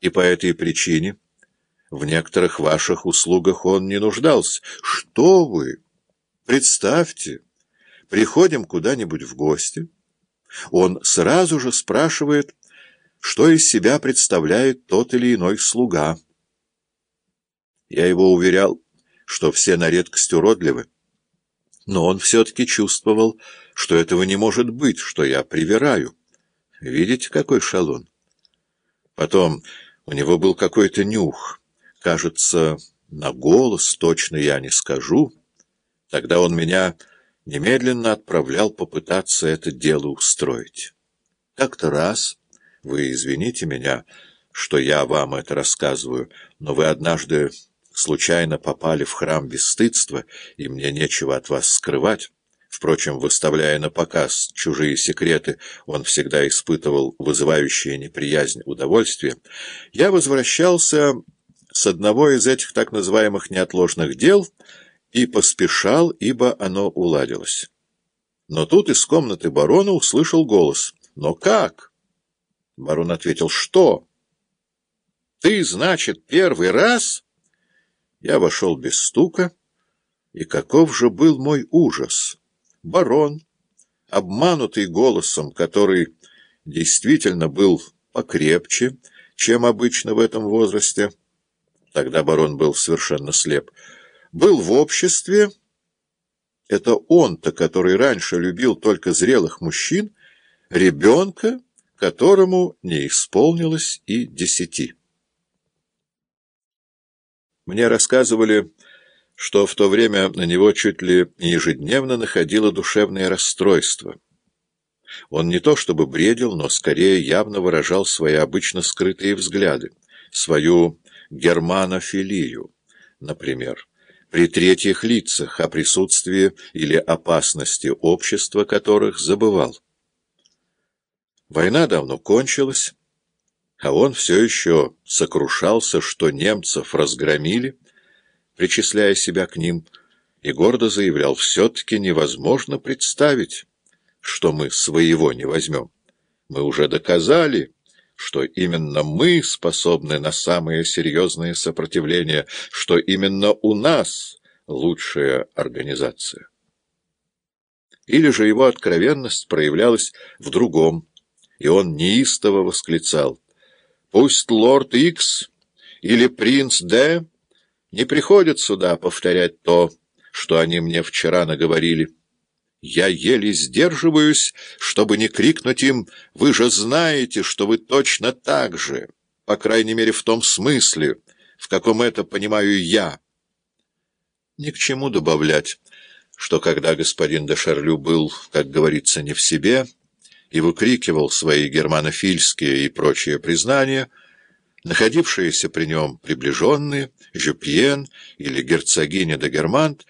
и по этой причине в некоторых ваших услугах он не нуждался. Что вы? Представьте, приходим куда-нибудь в гости, он сразу же спрашивает, что из себя представляет тот или иной слуга. Я его уверял, что все на редкость уродливы, но он все-таки чувствовал, что этого не может быть, что я привираю. Видите, какой шалун? Потом у него был какой-то нюх. Кажется, на голос точно я не скажу. Тогда он меня немедленно отправлял попытаться это дело устроить. Как-то раз, вы извините меня, что я вам это рассказываю, но вы однажды случайно попали в храм бесстыдства, и мне нечего от вас скрывать. Впрочем, выставляя на показ чужие секреты, он всегда испытывал вызывающее неприязнь удовольствие. Я возвращался с одного из этих так называемых неотложных дел и поспешал, ибо оно уладилось. Но тут из комнаты барона услышал голос. «Но как?» Барон ответил. «Что?» «Ты, значит, первый раз?» Я вошел без стука, и каков же был мой ужас! Барон, обманутый голосом, который действительно был покрепче, чем обычно в этом возрасте, тогда барон был совершенно слеп, был в обществе, это он-то, который раньше любил только зрелых мужчин, ребенка, которому не исполнилось и десяти. Мне рассказывали что в то время на него чуть ли не ежедневно находило душевное расстройство. Он не то чтобы бредил, но скорее явно выражал свои обычно скрытые взгляды, свою германофилию, например, при третьих лицах о присутствии или опасности общества которых забывал. Война давно кончилась, а он все еще сокрушался, что немцев разгромили, причисляя себя к ним, и гордо заявлял, все-таки невозможно представить, что мы своего не возьмем. Мы уже доказали, что именно мы способны на самое серьезное сопротивление, что именно у нас лучшая организация. Или же его откровенность проявлялась в другом, и он неистово восклицал «Пусть лорд Икс или принц Д не приходят сюда повторять то, что они мне вчера наговорили. Я еле сдерживаюсь, чтобы не крикнуть им «Вы же знаете, что вы точно так же, по крайней мере в том смысле, в каком это понимаю я». Ни к чему добавлять, что когда господин де Шарлю был, как говорится, не в себе и выкрикивал свои германофильские и прочие признания, Находившиеся при нем приближенные, Жюпьен или герцогиня де Германт,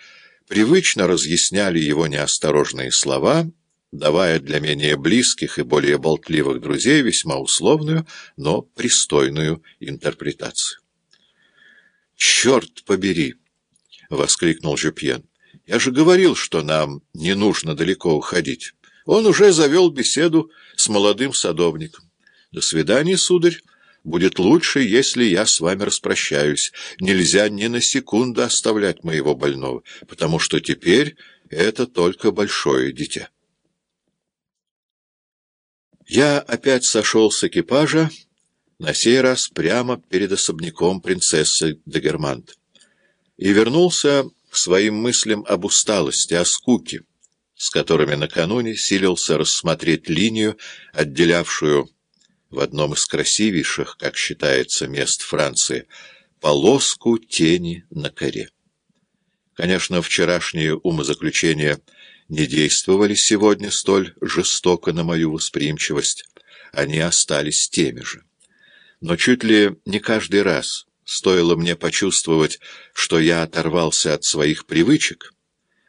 привычно разъясняли его неосторожные слова, давая для менее близких и более болтливых друзей весьма условную, но пристойную интерпретацию. «Черт побери!» — воскликнул Жюпьен. «Я же говорил, что нам не нужно далеко уходить. Он уже завел беседу с молодым садовником. До свидания, сударь!» Будет лучше, если я с вами распрощаюсь. Нельзя ни на секунду оставлять моего больного, потому что теперь это только большое дитя. Я опять сошел с экипажа, на сей раз прямо перед особняком принцессы Дагермант, и вернулся к своим мыслям об усталости, о скуке, с которыми накануне силился рассмотреть линию, отделявшую в одном из красивейших, как считается, мест Франции, полоску тени на коре. Конечно, вчерашние умозаключения не действовали сегодня столь жестоко на мою восприимчивость, они остались теми же. Но чуть ли не каждый раз стоило мне почувствовать, что я оторвался от своих привычек,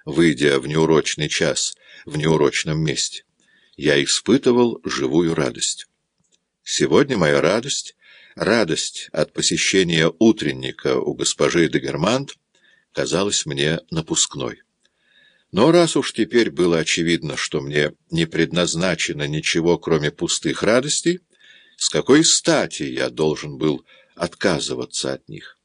выйдя в неурочный час в неурочном месте, я испытывал живую радость. Сегодня моя радость, радость от посещения утренника у госпожи де Германт, казалась мне напускной. Но раз уж теперь было очевидно, что мне не предназначено ничего, кроме пустых радостей, С какой стати я должен был отказываться от них?